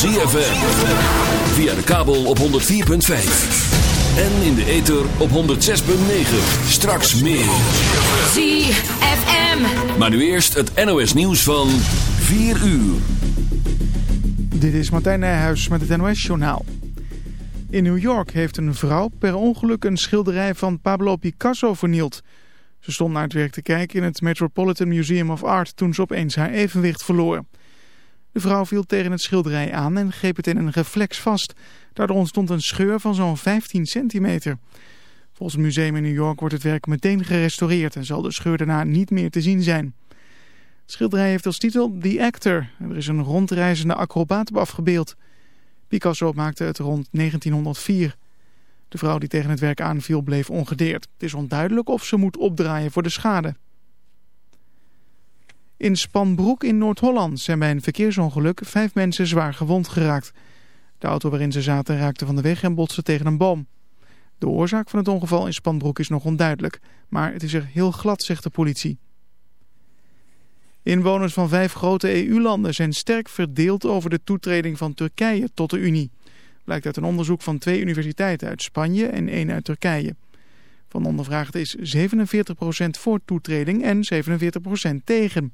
ZFM. Via de kabel op 104.5. En in de ether op 106.9. Straks meer. ZFM. Maar nu eerst het NOS nieuws van 4 uur. Dit is Martijn Nijhuis met het NOS Journaal. In New York heeft een vrouw per ongeluk een schilderij van Pablo Picasso vernield. Ze stond naar het werk te kijken in het Metropolitan Museum of Art toen ze opeens haar evenwicht verloor. De vrouw viel tegen het schilderij aan en greep het in een reflex vast. Daardoor ontstond een scheur van zo'n 15 centimeter. Volgens het museum in New York wordt het werk meteen gerestaureerd en zal de scheur daarna niet meer te zien zijn. Het schilderij heeft als titel The Actor. Er is een rondreizende acrobaat op afgebeeld. Picasso maakte het rond 1904. De vrouw die tegen het werk aanviel bleef ongedeerd. Het is onduidelijk of ze moet opdraaien voor de schade. In Spanbroek in Noord-Holland zijn bij een verkeersongeluk vijf mensen zwaar gewond geraakt. De auto waarin ze zaten raakte van de weg en botste tegen een boom. De oorzaak van het ongeval in Spanbroek is nog onduidelijk, maar het is er heel glad, zegt de politie. Inwoners van vijf grote EU-landen zijn sterk verdeeld over de toetreding van Turkije tot de Unie. Blijkt uit een onderzoek van twee universiteiten uit Spanje en één uit Turkije. Van ondervraagden is 47% voor toetreding en 47% tegen.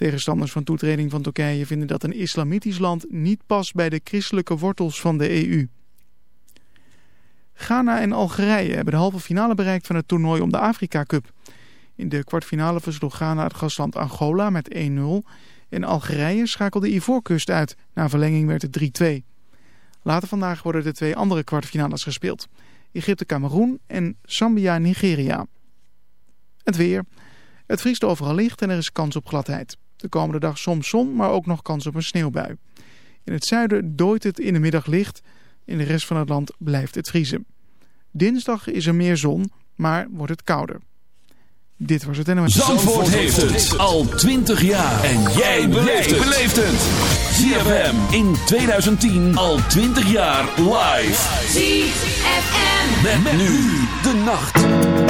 Tegenstanders van toetreding van Turkije vinden dat een islamitisch land niet past bij de christelijke wortels van de EU. Ghana en Algerije hebben de halve finale bereikt van het toernooi om de Afrika Cup. In de kwartfinale versloeg Ghana het gastland Angola met 1-0 en Algerije schakelde Ivoorkust uit. Na verlenging werd het 3-2. Later vandaag worden de twee andere kwartfinales gespeeld. Egypte-Cameroen en Zambia-Nigeria. Het weer. Het vriest overal licht en er is kans op gladheid. De komende dag soms zon, maar ook nog kans op een sneeuwbui. In het zuiden dooit het in de middag licht. In de rest van het land blijft het vriezen. Dinsdag is er meer zon, maar wordt het kouder. Dit was het NOS. Zandvoort heeft het al 20 jaar. En jij beleeft het. ZFM in 2010 al 20 jaar live. ZFM. Met, nu de nacht.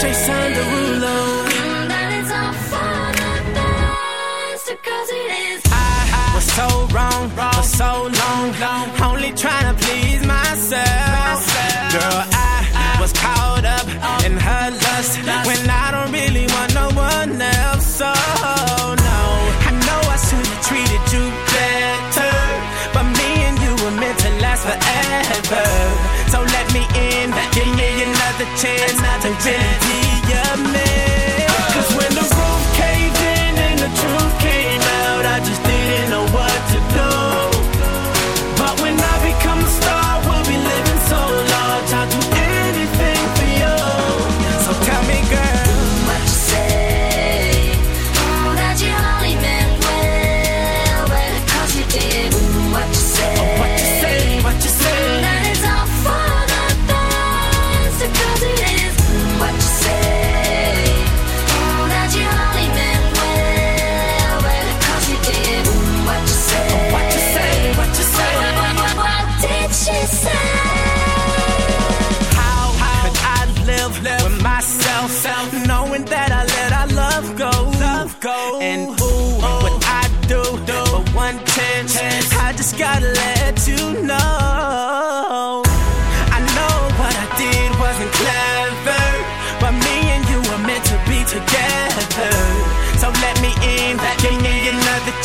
Jason Derulo. That it's all for the best, cause it is. I, was so wrong, wrong for so long, long. Only trying to please myself. myself. Girl, I, I, was caught up, up in her lust, lust. when I Denton.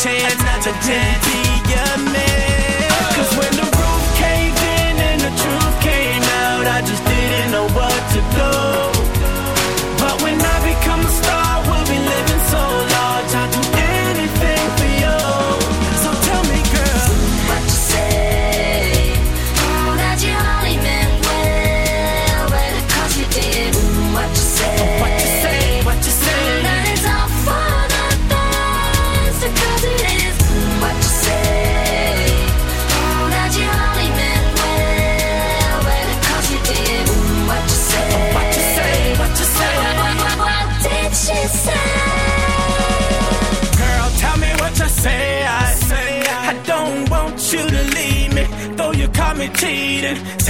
chance to 10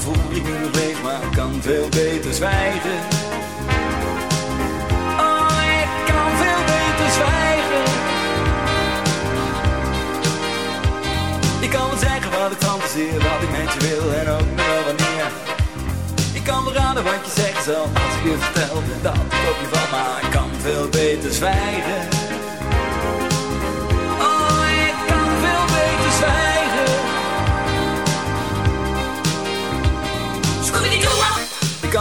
voel ik me leef, maar kan veel beter zwijgen. Oh, ik kan veel beter zwijgen. Ik kan wel zeggen wat ik fantaseer, wat ik met je wil en ook wel wanneer. Ik kan beraden wat je zegt zal als ik je vertel. dat ik op je van, maar ik kan veel beter zwijgen.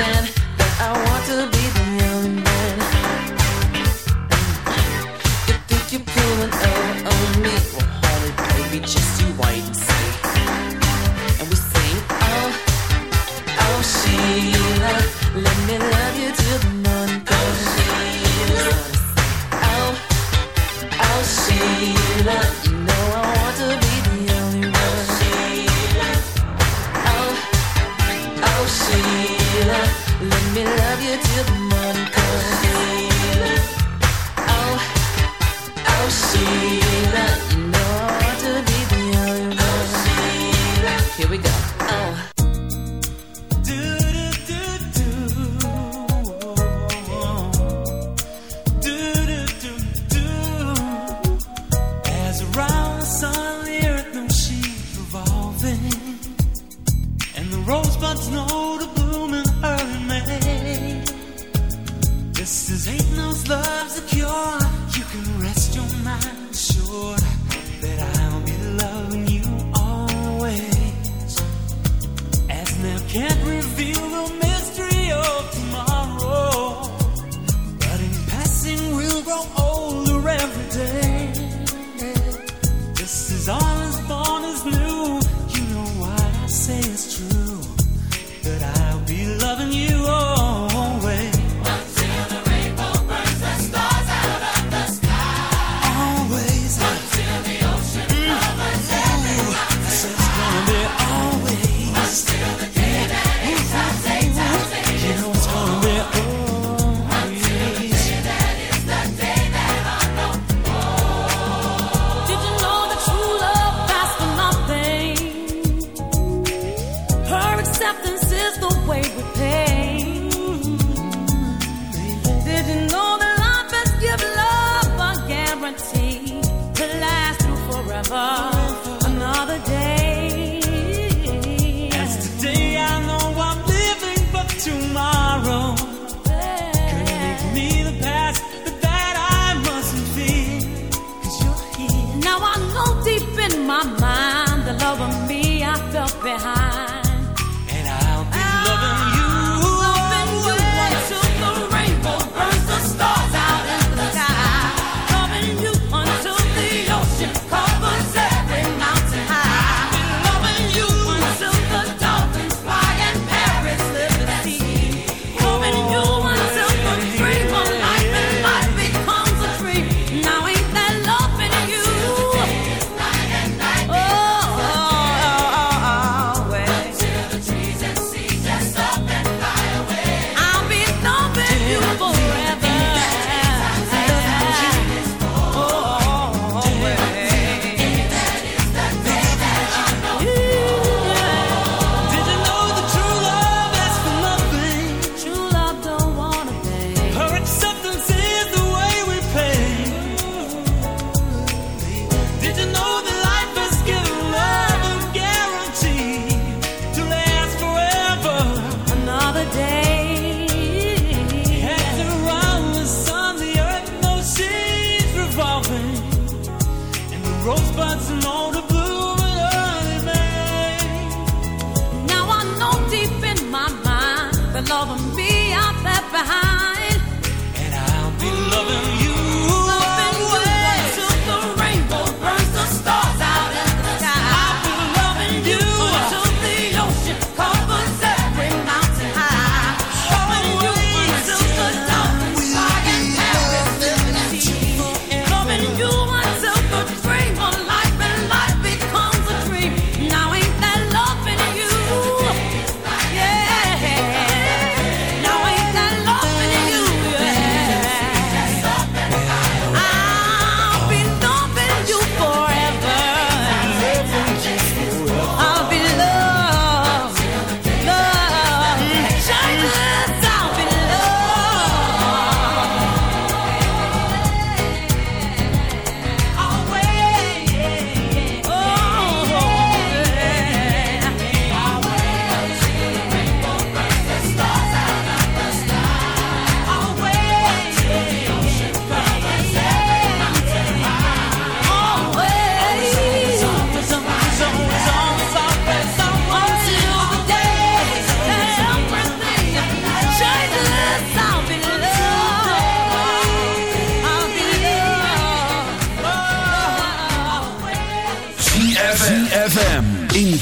understand. The love of me, I'm left behind. And I'll be loving you.